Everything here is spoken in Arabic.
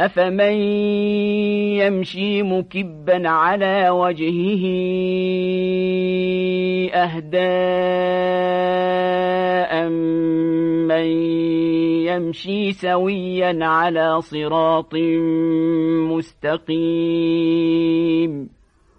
أفمن يمشي مكبا على وجهه أهداء من يمشي سويا على صراط مستقيم